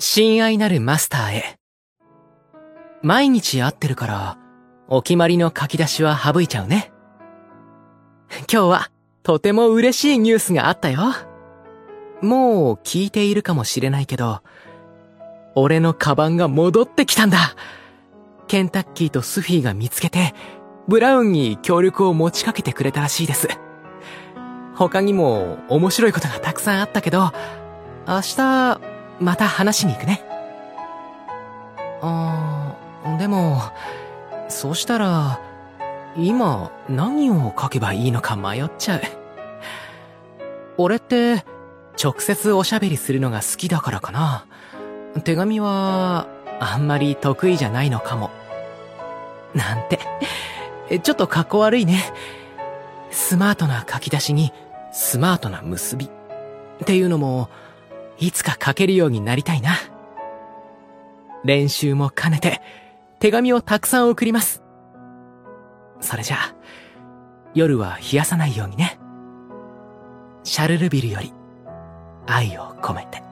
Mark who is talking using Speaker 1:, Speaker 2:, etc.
Speaker 1: 親愛なるマスターへ。毎日会ってるから、お決まりの書き出しは省いちゃうね。今日は、とても嬉しいニュースがあったよ。もう聞いているかもしれないけど、俺のカバンが戻ってきたんだケンタッキーとスフィーが見つけて、ブラウンに協力を持ちかけてくれたらしいです。他にも面白いことがたくさんあったけど、明日、また話しに行くね。あー、でも、そうしたら、今何を書けばいいのか迷っちゃう。俺って、直接おしゃべりするのが好きだからかな。手紙は、あんまり得意じゃないのかも。なんて、ちょっと格好悪いね。スマートな書き出しに、スマートな結び。っていうのも、いつか書けるようになりたいな。練習も兼ねて、手紙をたくさん送ります。それじゃあ、夜は冷やさないようにね。シャルルビルより、愛を込めて。